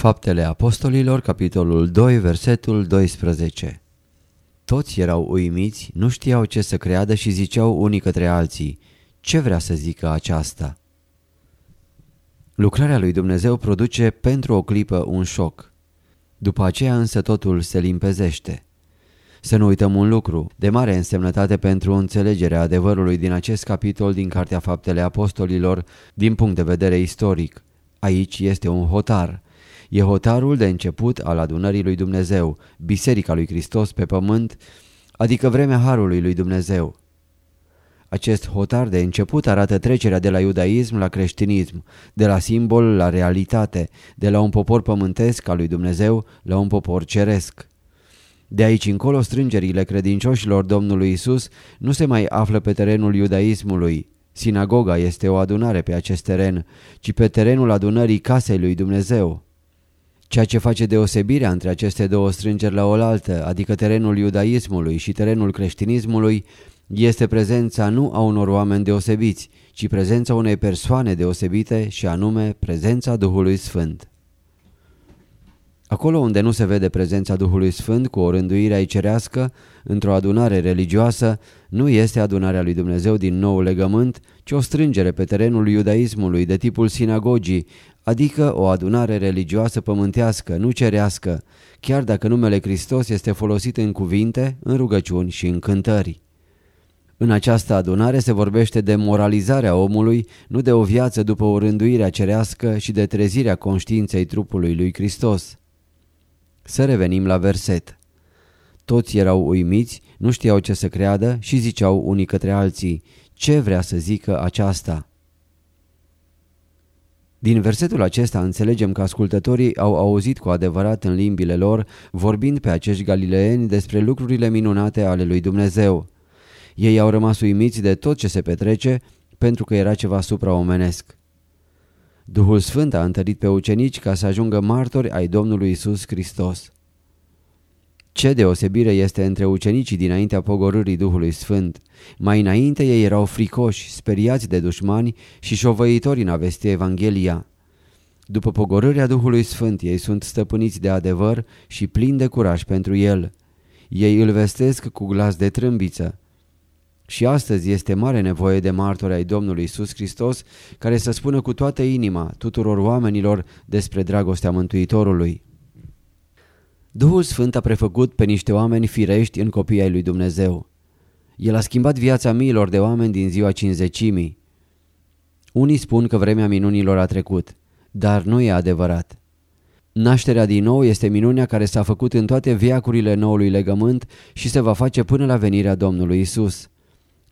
Faptele Apostolilor, capitolul 2, versetul 12 Toți erau uimiți, nu știau ce să creadă și ziceau unii către alții, ce vrea să zică aceasta? Lucrarea lui Dumnezeu produce pentru o clipă un șoc. După aceea însă totul se limpezește. Să nu uităm un lucru, de mare însemnătate pentru înțelegerea adevărului din acest capitol din Cartea Faptele Apostolilor, din punct de vedere istoric. Aici este un hotar. E hotarul de început al adunării lui Dumnezeu, Biserica lui Hristos pe pământ, adică vremea Harului lui Dumnezeu. Acest hotar de început arată trecerea de la iudaism la creștinism, de la simbol la realitate, de la un popor pământesc al lui Dumnezeu la un popor ceresc. De aici încolo strângerile credincioșilor Domnului Isus nu se mai află pe terenul iudaismului. Sinagoga este o adunare pe acest teren, ci pe terenul adunării casei lui Dumnezeu. Ceea ce face deosebirea între aceste două strângeri la oaltă, adică terenul iudaismului și terenul creștinismului, este prezența nu a unor oameni deosebiți, ci prezența unei persoane deosebite și anume prezența Duhului Sfânt. Acolo unde nu se vede prezența Duhului Sfânt cu o rânduire ai cerească, într-o adunare religioasă, nu este adunarea lui Dumnezeu din nou legământ, ci o strângere pe terenul iudaismului de tipul sinagogii, adică o adunare religioasă pământească, nu cerească, chiar dacă numele Hristos este folosit în cuvinte, în rugăciuni și în cântări. În această adunare se vorbește de moralizarea omului, nu de o viață după o rânduire cerească și de trezirea conștiinței trupului lui Hristos. Să revenim la verset. Toți erau uimiți, nu știau ce să creadă și ziceau unii către alții, ce vrea să zică aceasta? Din versetul acesta înțelegem că ascultătorii au auzit cu adevărat în limbile lor, vorbind pe acești galileeni despre lucrurile minunate ale lui Dumnezeu. Ei au rămas uimiți de tot ce se petrece pentru că era ceva supraomenesc. Duhul Sfânt a întărit pe ucenici ca să ajungă martori ai Domnului Isus Hristos. Ce deosebire este între ucenicii dinaintea pogorârii Duhului Sfânt. Mai înainte ei erau fricoși, speriați de dușmani și șovăitori în a vesti Evanghelia. După pogorârea Duhului Sfânt ei sunt stăpâniți de adevăr și plini de curaj pentru el. Ei îl vestesc cu glas de trâmbiță. Și astăzi este mare nevoie de martori ai Domnului Isus Hristos care să spună cu toată inima tuturor oamenilor despre dragostea Mântuitorului. Duhul Sfânt a prefăcut pe niște oameni firești în copii ai lui Dumnezeu. El a schimbat viața miilor de oameni din ziua cinzecimii. Unii spun că vremea minunilor a trecut, dar nu e adevărat. Nașterea din nou este minunea care s-a făcut în toate viacurile noului legământ și se va face până la venirea Domnului Isus.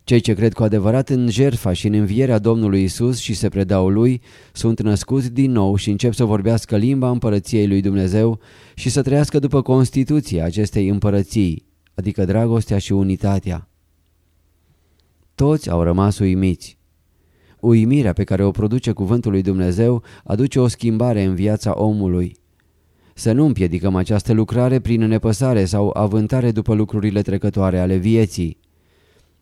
Cei ce cred cu adevărat în jertfa și în învierea Domnului Isus și se predau Lui, sunt născuți din nou și încep să vorbească limba împărăției lui Dumnezeu și să trăiască după Constituția acestei împărății, adică dragostea și unitatea. Toți au rămas uimiți. Uimirea pe care o produce cuvântul lui Dumnezeu aduce o schimbare în viața omului. Să nu împiedicăm această lucrare prin nepăsare sau avântare după lucrurile trecătoare ale vieții.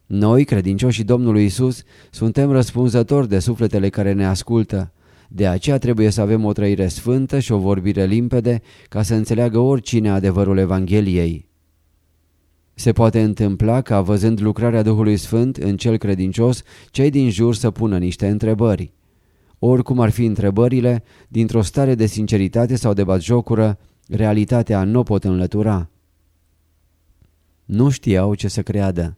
Noi, credincioșii Domnului Isus, suntem răspunzători de sufletele care ne ascultă. De aceea trebuie să avem o trăire sfântă și o vorbire limpede ca să înțeleagă oricine adevărul Evangheliei. Se poate întâmpla ca, văzând lucrarea Duhului Sfânt în cel credincios, cei din jur să pună niște întrebări. Oricum ar fi întrebările, dintr-o stare de sinceritate sau de batjocură, Realitatea nu o pot înlătura. Nu știau ce să creadă.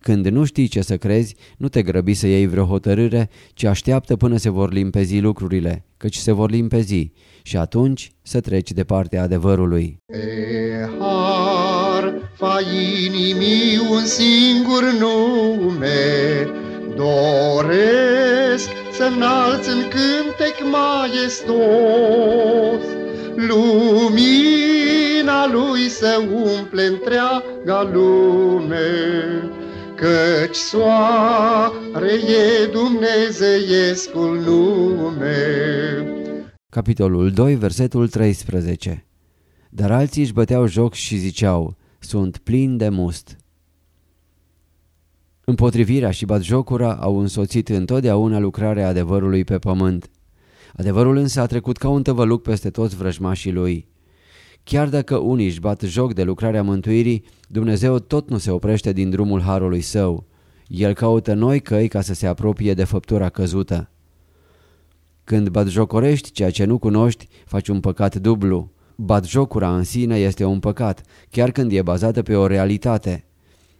Când nu știi ce să crezi, nu te grăbi să iei vreo hotărâre, ci așteaptă până se vor limpezi lucrurile, căci se vor limpezi și atunci să treci de partea adevărului. Pe har fa inimii un singur nume, doresc să înalți în cântec maestos, lumina lui să umple întreaga lume. Căci soare e dumnezeiescul nume. Capitolul 2, versetul 13 Dar alții își băteau joc și ziceau, sunt plini de must. Împotrivirea și batjocura au însoțit întotdeauna lucrarea adevărului pe pământ. Adevărul însă a trecut ca un tăvăluc peste toți vrăjmașii lui. Chiar dacă unii își bat joc de lucrarea mântuirii, Dumnezeu tot nu se oprește din drumul harului său. El caută noi căi ca să se apropie de făptura căzută. Când batjocorești ceea ce nu cunoști, faci un păcat dublu. Batjocura în sine este un păcat, chiar când e bazată pe o realitate.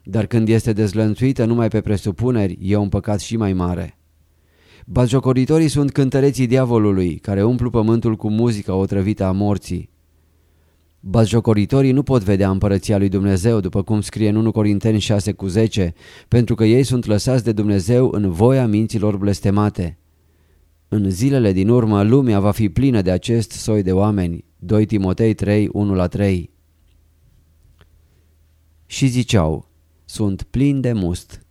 Dar când este dezlănțuită numai pe presupuneri, e un păcat și mai mare. Batjocoritorii sunt cântăreții diavolului, care umplu pământul cu muzica otrăvită a morții. Bazjocoritorii nu pot vedea împărăția lui Dumnezeu, după cum scrie în 1 Corinteni 6 cu 10, pentru că ei sunt lăsați de Dumnezeu în voia minților blestemate. În zilele din urmă, lumea va fi plină de acest soi de oameni. 2 Timotei 3, 1 la 3 Și ziceau, sunt plini de must.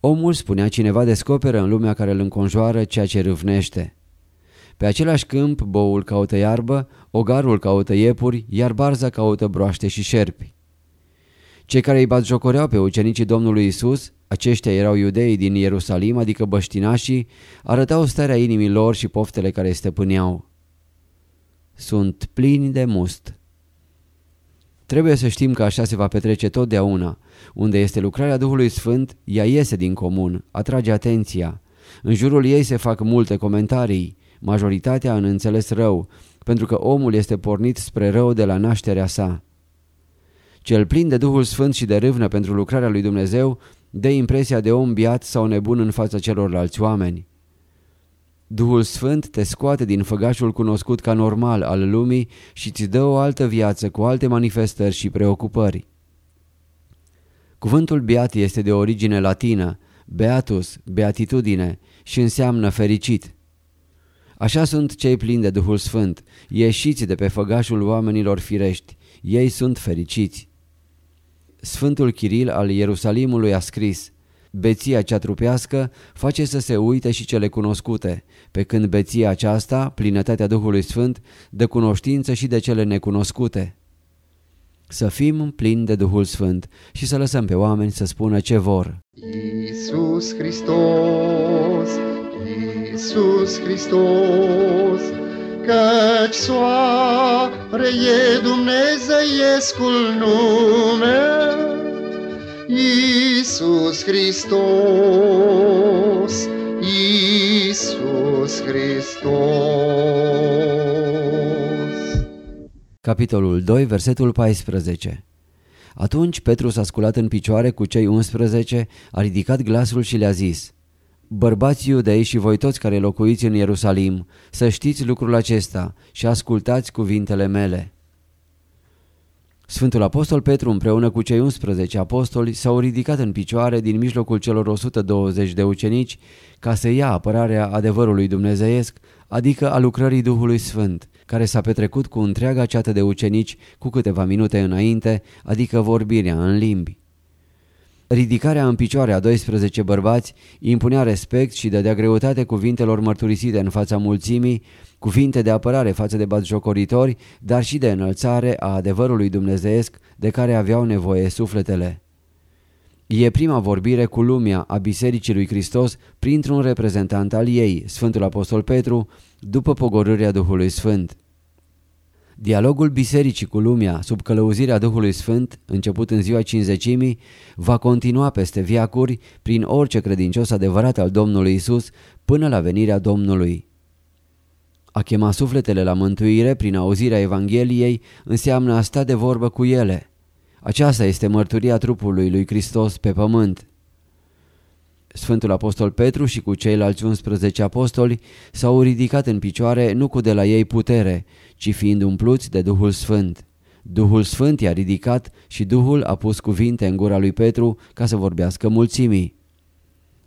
Omul, spunea cineva, descoperă în lumea care îl înconjoară ceea ce râvnește. Pe același câmp, boul caută iarbă, ogarul caută iepuri, iar barza caută broaște și șerpi. Cei care îi batjocoreau pe ucenicii Domnului Isus, aceștia erau iudeii din Ierusalim, adică băștinașii, arătau starea inimii lor și poftele care stăpâneau. Sunt plini de must. Trebuie să știm că așa se va petrece totdeauna. Unde este lucrarea Duhului Sfânt, ea iese din comun, atrage atenția. În jurul ei se fac multe comentarii, majoritatea în înțeles rău, pentru că omul este pornit spre rău de la nașterea sa. Cel plin de Duhul Sfânt și de râvnă pentru lucrarea lui Dumnezeu dă impresia de om biat sau nebun în fața celorlalți oameni. Duhul Sfânt te scoate din făgașul cunoscut ca normal al lumii și îți dă o altă viață cu alte manifestări și preocupări. Cuvântul beat este de origine latină, beatus, beatitudine și înseamnă fericit. Așa sunt cei plini de Duhul Sfânt, ieșiți de pe făgașul oamenilor firești, ei sunt fericiți. Sfântul Chiril al Ierusalimului a scris, Beția cea trupească face să se uite și cele cunoscute, pe când beția aceasta, plinătatea Duhului Sfânt, dă cunoștință și de cele necunoscute. Să fim plini de Duhul Sfânt și să lăsăm pe oameni să spună ce vor. Iisus Hristos, Iisus Hristos, căci soare e Dumnezeiescul nume. Iisus Hristos, Iisus Hristos. Capitolul 2, versetul 14 Atunci Petru s-a sculat în picioare cu cei 11, a ridicat glasul și le-a zis Bărbați iudei și voi toți care locuiți în Ierusalim, să știți lucrul acesta și ascultați cuvintele mele. Sfântul Apostol Petru împreună cu cei 11 apostoli s-au ridicat în picioare din mijlocul celor 120 de ucenici ca să ia apărarea adevărului dumnezeiesc, adică a lucrării Duhului Sfânt, care s-a petrecut cu întreaga ceată de ucenici cu câteva minute înainte, adică vorbirea în limbi. Ridicarea în picioare a 12 bărbați impunea respect și dădea greutate cuvintelor mărturisite în fața mulțimii, cuvinte de apărare față de batjocoritori, dar și de înălțare a adevărului dumnezeesc de care aveau nevoie sufletele. E prima vorbire cu lumea a Bisericii lui Hristos printr-un reprezentant al ei, Sfântul Apostol Petru, după pogorârea Duhului Sfânt. Dialogul bisericii cu lumea, sub călăuzirea Duhului Sfânt, început în ziua cinzecimii, va continua peste viacuri prin orice credincios adevărat al Domnului Isus până la venirea Domnului. A chema sufletele la mântuire prin auzirea Evangheliei înseamnă a sta de vorbă cu ele. Aceasta este mărturia trupului lui Hristos pe pământ. Sfântul Apostol Petru și cu ceilalți 11 apostoli s-au ridicat în picioare nu cu de la ei putere, ci fiind umpluți de Duhul Sfânt. Duhul Sfânt i-a ridicat și Duhul a pus cuvinte în gura lui Petru ca să vorbească mulțimii.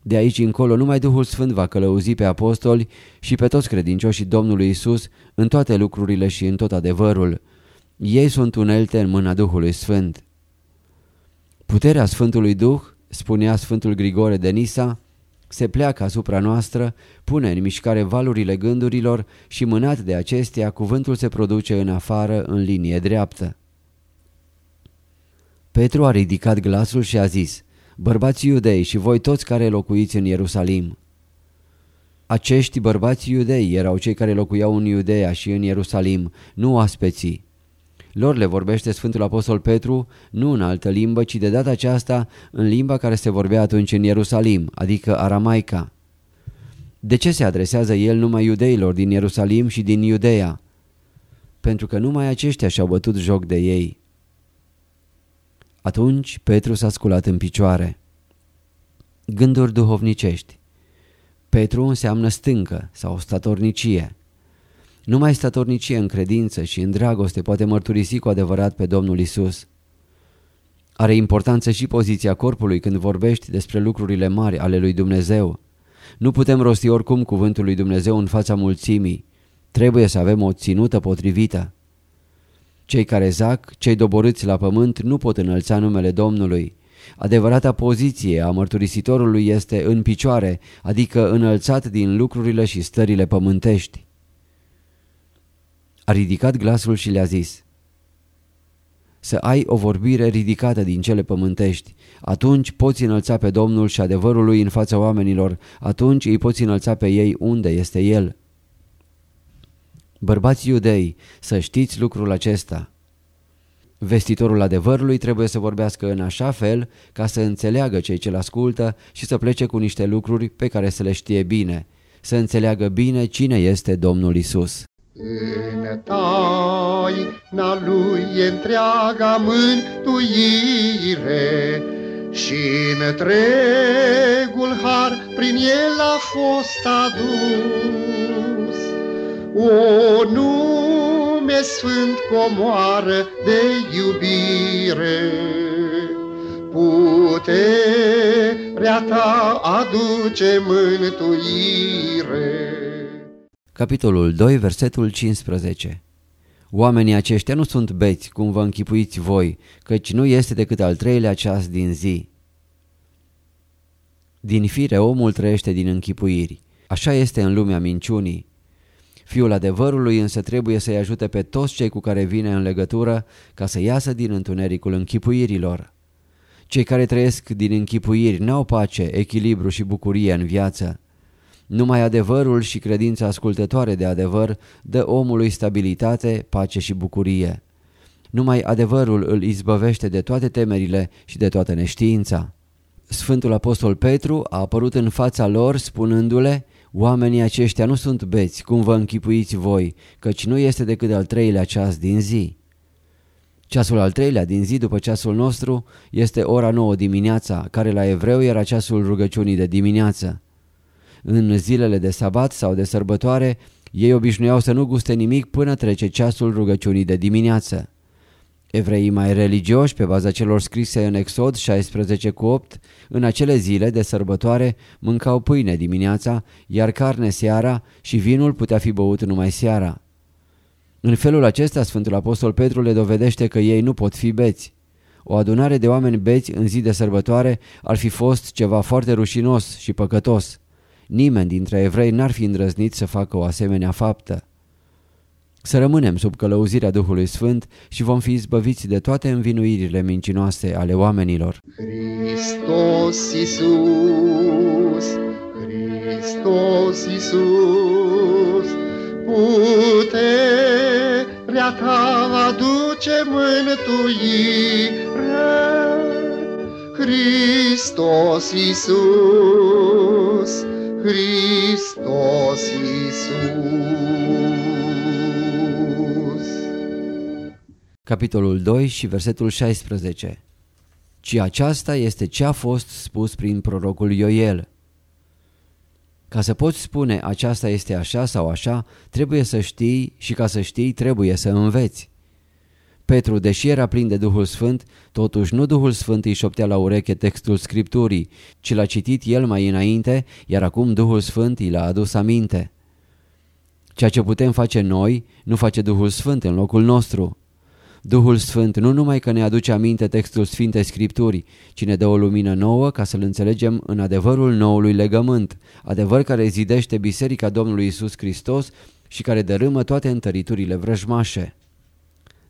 De aici încolo numai Duhul Sfânt va călăuzi pe apostoli și pe toți credincioșii Domnului Isus în toate lucrurile și în tot adevărul. Ei sunt unelte în mâna Duhului Sfânt. Puterea Sfântului Duh, spunea Sfântul Grigore de Nisa, se pleacă asupra noastră, pune în mișcare valurile gândurilor și mânat de acestea cuvântul se produce în afară în linie dreaptă. Petru a ridicat glasul și a zis, Bărbații iudei și voi toți care locuiți în Ierusalim. Acești bărbați iudei erau cei care locuiau în Iudeea și în Ierusalim, nu aspeții. Lor le vorbește Sfântul Apostol Petru nu în altă limbă, ci de data aceasta în limba care se vorbea atunci în Ierusalim, adică aramaica. De ce se adresează el numai iudeilor din Ierusalim și din Iudeea? Pentru că numai aceștia și-au bătut joc de ei. Atunci Petru s-a sculat în picioare. Gânduri duhovnicești. Petru înseamnă stâncă sau statornicie. Numai statornicie în credință și în dragoste poate mărturisi cu adevărat pe Domnul Isus. Are importanță și poziția corpului când vorbești despre lucrurile mari ale lui Dumnezeu. Nu putem rosti oricum cuvântul lui Dumnezeu în fața mulțimii. Trebuie să avem o ținută potrivită. Cei care zac, cei doborâți la pământ, nu pot înălța numele Domnului. Adevărata poziție a mărturisitorului este în picioare, adică înălțat din lucrurile și stările pământești. A ridicat glasul și le-a zis Să ai o vorbire ridicată din cele pământești, atunci poți înălța pe Domnul și adevărul lui în fața oamenilor, atunci îi poți înălța pe ei unde este El. Bărbați iudei, să știți lucrul acesta. Vestitorul adevărului trebuie să vorbească în așa fel ca să înțeleagă cei ce-l ascultă și să plece cu niște lucruri pe care să le știe bine, să înțeleagă bine cine este Domnul Isus. În taina lui e întreaga mântuire și întregul har prin el a fost adus. O nume sfânt comoară de iubire, puterea ta aduce mântuire. Capitolul 2, versetul 15 Oamenii aceștia nu sunt beți, cum vă închipuiți voi, căci nu este decât al treilea ceas din zi. Din fire omul trăiește din închipuiri. Așa este în lumea minciunii. Fiul adevărului însă trebuie să-i ajute pe toți cei cu care vine în legătură ca să iasă din întunericul închipuirilor. Cei care trăiesc din închipuiri n-au pace, echilibru și bucurie în viață. Numai adevărul și credința ascultătoare de adevăr dă omului stabilitate, pace și bucurie. Numai adevărul îl izbăvește de toate temerile și de toată neștiința. Sfântul Apostol Petru a apărut în fața lor spunându-le Oamenii aceștia nu sunt beți, cum vă închipuiți voi, căci nu este decât al treilea ceas din zi. Ceasul al treilea din zi după ceasul nostru este ora nouă dimineața, care la evreu era ceasul rugăciunii de dimineață. În zilele de sabat sau de sărbătoare, ei obișnuiau să nu guste nimic până trece ceasul rugăciunii de dimineață. Evreii mai religioși, pe baza celor scrise în Exod 16 cu 8, în acele zile de sărbătoare mâncau pâine dimineața, iar carne seara și vinul putea fi băut numai seara. În felul acesta, Sfântul Apostol Petru le dovedește că ei nu pot fi beți. O adunare de oameni beți în zi de sărbătoare ar fi fost ceva foarte rușinos și păcătos. Nimeni dintre evrei n-ar fi îndrăznit să facă o asemenea faptă. Să rămânem sub călăuzirea Duhului Sfânt și vom fi izbăviți de toate învinuirile mincinoase ale oamenilor. Hristos Iisus, Hristos Iisus, puterea ta aduce mântuire. Hristos Iisus, Hristos Iisus. Capitolul 2 și versetul 16 Ci aceasta este ce a fost spus prin prorocul Ioel. Ca să poți spune aceasta este așa sau așa, trebuie să știi și ca să știi trebuie să înveți. Petru, deși era plin de Duhul Sfânt, totuși nu Duhul Sfânt îi șoptea la ureche textul Scripturii, ci l-a citit el mai înainte, iar acum Duhul Sfânt i l-a adus aminte. Ceea ce putem face noi, nu face Duhul Sfânt în locul nostru. Duhul Sfânt nu numai că ne aduce aminte textul Sfintei Scripturii, ci ne dă o lumină nouă ca să-L înțelegem în adevărul noului legământ, adevăr care zidește Biserica Domnului Isus Hristos și care dărâmă toate întăriturile vrăjmașe.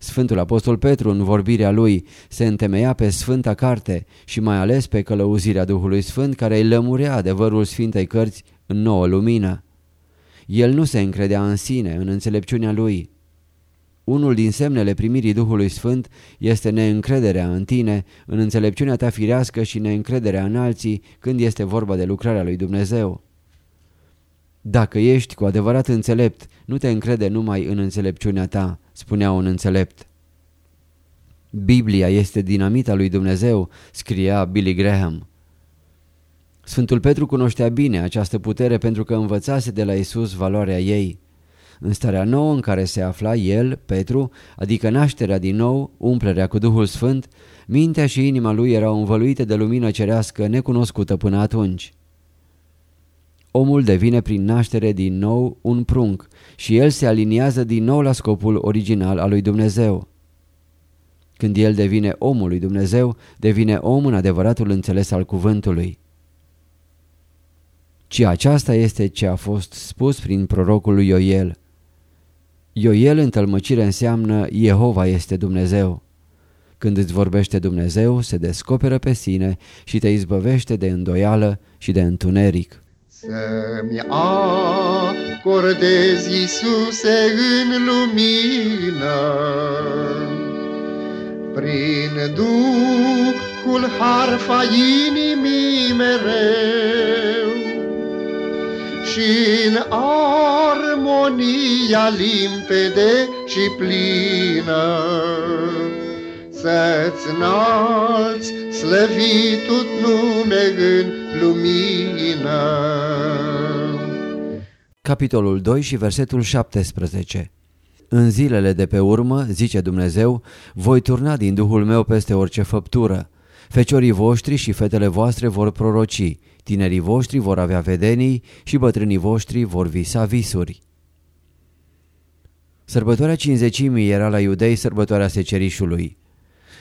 Sfântul Apostol Petru, în vorbirea lui, se întemeia pe Sfânta Carte și mai ales pe călăuzirea Duhului Sfânt care îi lămurea adevărul Sfintei Cărți în nouă lumină. El nu se încredea în sine, în înțelepciunea lui. Unul din semnele primirii Duhului Sfânt este neîncrederea în tine, în înțelepciunea ta firească și neîncrederea în alții când este vorba de lucrarea lui Dumnezeu. Dacă ești cu adevărat înțelept, nu te încrede numai în înțelepciunea ta, spunea un înțelept. Biblia este dinamita lui Dumnezeu, scria Billy Graham. Sfântul Petru cunoștea bine această putere pentru că învățase de la Isus valoarea ei. În starea nouă în care se afla el, Petru, adică nașterea din nou, umplerea cu Duhul Sfânt, mintea și inima lui erau învăluite de lumină cerească necunoscută până atunci. Omul devine prin naștere din nou un prunc și el se aliniază din nou la scopul original al lui Dumnezeu. Când el devine omul lui Dumnezeu, devine om în adevăratul înțeles al cuvântului. Ci aceasta este ce a fost spus prin prorocul lui Ioel. Ioel în tălmăcire înseamnă Jehova este Dumnezeu. Când îți vorbește Dumnezeu, se descoperă pe sine și te izbăvește de îndoială și de întuneric. Să-mi acordezi, Iisuse, în lumină, prin Duhul harfa inimii mereu și în armonia limpede și plină, să-ți înalți slăvitut nume în lumină. Capitolul 2 și versetul 17 În zilele de pe urmă, zice Dumnezeu, voi turna din Duhul meu peste orice făptură. Feciorii voștri și fetele voastre vor proroci, tinerii voștri vor avea vedenii și bătrânii voștri vor visa visuri. Sărbătoarea cinzecimii era la iudei sărbătoarea secerișului.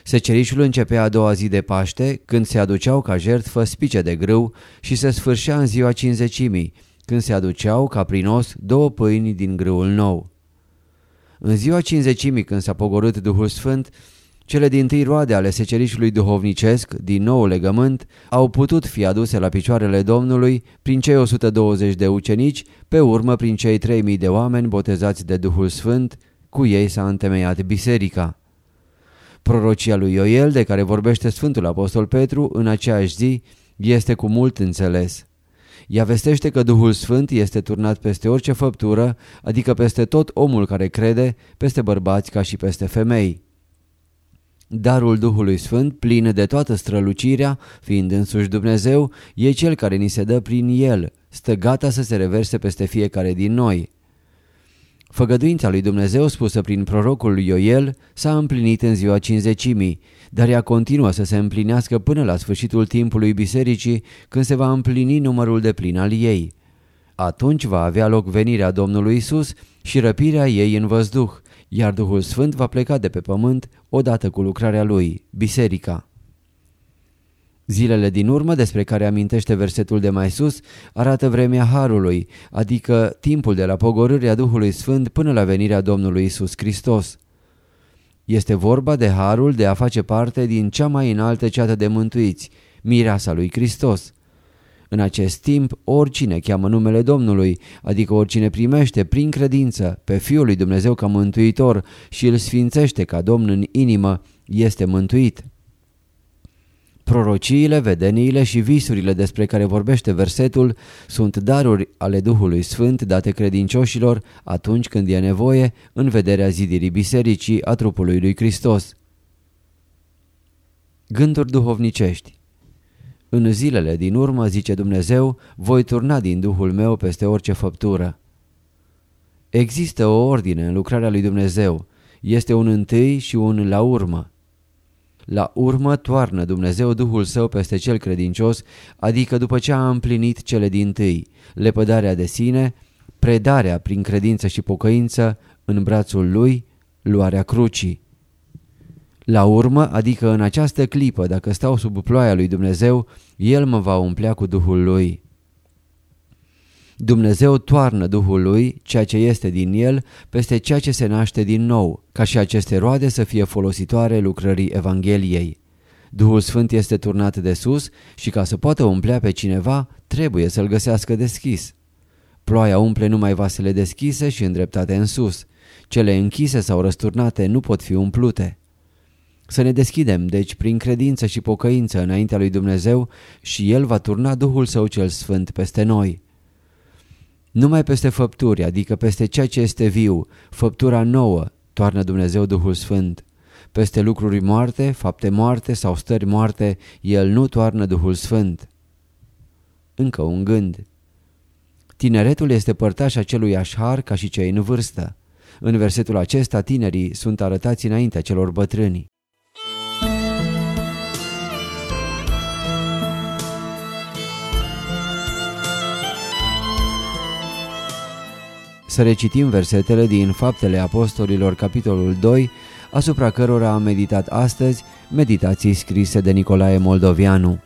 Secerișul începea a doua zi de Paște, când se aduceau ca jertfă spice de grâu și se sfârșea în ziua cinzecimii, când se aduceau ca prinos două pâini din grâul nou. În ziua cinzecimii, când s-a pogorât Duhul Sfânt, cele din tâi roade ale secerișului duhovnicesc, din nou legământ, au putut fi aduse la picioarele Domnului prin cei 120 de ucenici, pe urmă prin cei 3000 de oameni botezați de Duhul Sfânt, cu ei s-a întemeiat biserica. Prorocia lui Ioel, de care vorbește Sfântul Apostol Petru în aceeași zi, este cu mult înțeles. Ea vestește că Duhul Sfânt este turnat peste orice făptură, adică peste tot omul care crede, peste bărbați ca și peste femei. Darul Duhului Sfânt, plin de toată strălucirea, fiind însuși Dumnezeu, e cel care ni se dă prin El, stă gata să se reverse peste fiecare din noi. Făgăduința lui Dumnezeu spusă prin prorocul lui Ioel s-a împlinit în ziua cinzecimii, dar ea continuă să se împlinească până la sfârșitul timpului bisericii, când se va împlini numărul de plin al ei. Atunci va avea loc venirea Domnului Isus și răpirea ei în văzduh, iar Duhul Sfânt va pleca de pe pământ odată cu lucrarea lui, biserica. Zilele din urmă, despre care amintește versetul de mai sus, arată vremea Harului, adică timpul de la pogorârea Duhului Sfânt până la venirea Domnului Isus Hristos. Este vorba de Harul de a face parte din cea mai înaltă ceată de mântuiți, mireasa lui Hristos. În acest timp, oricine cheamă numele Domnului, adică oricine primește prin credință pe Fiul lui Dumnezeu ca mântuitor și îl sfințește ca Domn în inimă, este mântuit. Prorociile, vedeniile și visurile despre care vorbește versetul sunt daruri ale Duhului Sfânt date credincioșilor atunci când e nevoie în vederea zidirii bisericii a trupului lui Hristos. Gânduri duhovnicești În zilele din urmă, zice Dumnezeu, voi turna din Duhul meu peste orice făptură. Există o ordine în lucrarea lui Dumnezeu. Este un întâi și un la urmă. La urmă toarnă Dumnezeu Duhul Său peste cel credincios, adică după ce a împlinit cele din tâi, lepădarea de sine, predarea prin credință și pocăință în brațul Lui, luarea crucii. La urmă, adică în această clipă, dacă stau sub ploaia lui Dumnezeu, El mă va umplea cu Duhul Lui. Dumnezeu toarnă Duhul Lui, ceea ce este din El, peste ceea ce se naște din nou, ca și aceste roade să fie folositoare lucrării Evangheliei. Duhul Sfânt este turnat de sus și ca să poată umplea pe cineva, trebuie să-l găsească deschis. Ploaia umple numai vasele deschise și îndreptate în sus. Cele închise sau răsturnate nu pot fi umplute. Să ne deschidem, deci, prin credință și pocăință înaintea lui Dumnezeu și El va turna Duhul Său cel Sfânt peste noi. Numai peste făpturi, adică peste ceea ce este viu, făptura nouă, toarnă Dumnezeu Duhul Sfânt. Peste lucruri moarte, fapte moarte sau stări moarte, El nu toarnă Duhul Sfânt. Încă un gând. Tineretul este părtaș acelui așhar ca și cei în vârstă. În versetul acesta, tinerii sunt arătați înaintea celor bătrâni. Să recitim versetele din Faptele Apostolilor, capitolul 2, asupra cărora am meditat astăzi, meditații scrise de Nicolae Moldovianu.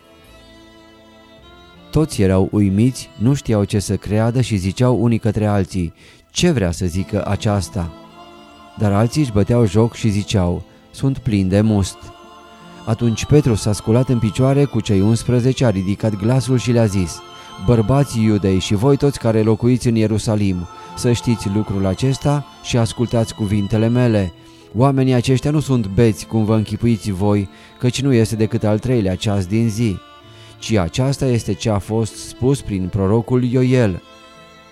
Toți erau uimiți, nu știau ce să creadă și ziceau unii către alții, ce vrea să zică aceasta? Dar alții își băteau joc și ziceau, sunt plini de must. Atunci Petru s-a sculat în picioare cu cei 11, a ridicat glasul și le-a zis, Bărbații iudei și voi toți care locuiți în Ierusalim, să știți lucrul acesta și ascultați cuvintele mele. Oamenii aceștia nu sunt beți cum vă închipuiți voi, căci nu este decât al treilea ceas din zi, ci aceasta este ce a fost spus prin prorocul Ioel.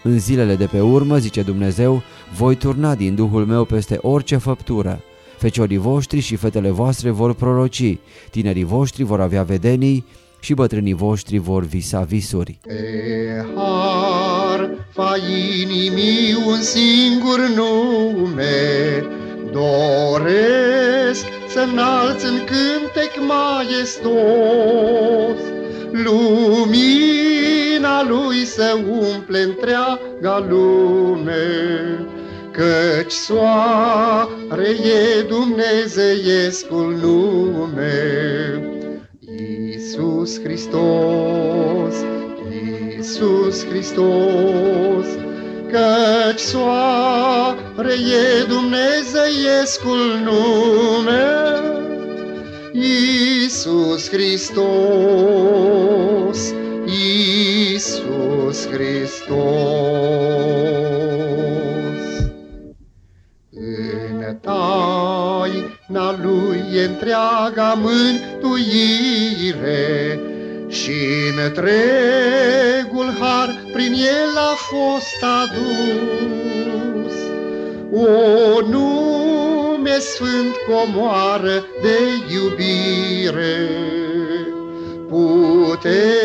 În zilele de pe urmă, zice Dumnezeu, voi turna din Duhul meu peste orice făptură. Feciorii voștri și fetele voastre vor proroci, tinerii voștri vor avea vedenii și bătrânii voștri vor visa visuri. Pe har fa inimii un singur nume, doresc să înalți în cântec maestos. Lumina lui să umple întreaga lume, Căci soare e dumnezeiescul nume. Iisus Hristos, Iisus Hristos, Căci soare e dumnezeiescul nume, Iisus Hristos, Iisus Hristos. În taina Lui e întreaga mântuire și întregul har prin El a fost adus. O nume sfânt comoară de iubire, puterea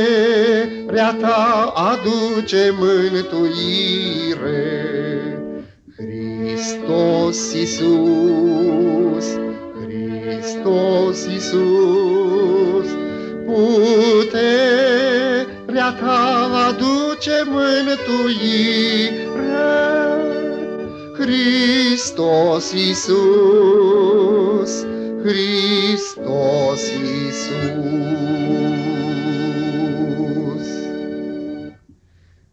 ta aduce mântuire. Hristos Iisus, Hristos Iisus, puterea ta aduce mântuire. Hristos Iisus, Hristos Iisus.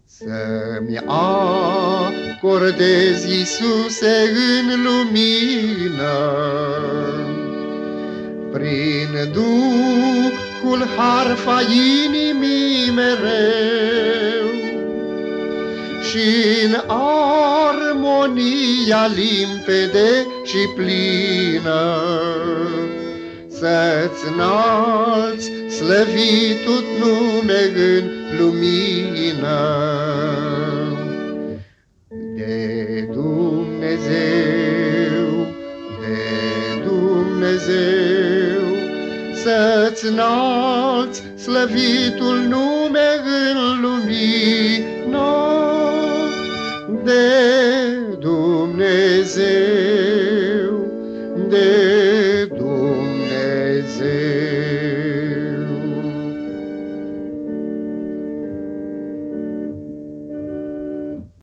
Să-mi acordezi, Iisuse, în lumină, prin Duhul harfa inimii mereu și în armonia limpede și plină să-ți înalți slăvitul nume în lumină. De Dumnezeu, de Dumnezeu, să-ți înalți slăvitul nume în lumină. De Dumnezeu,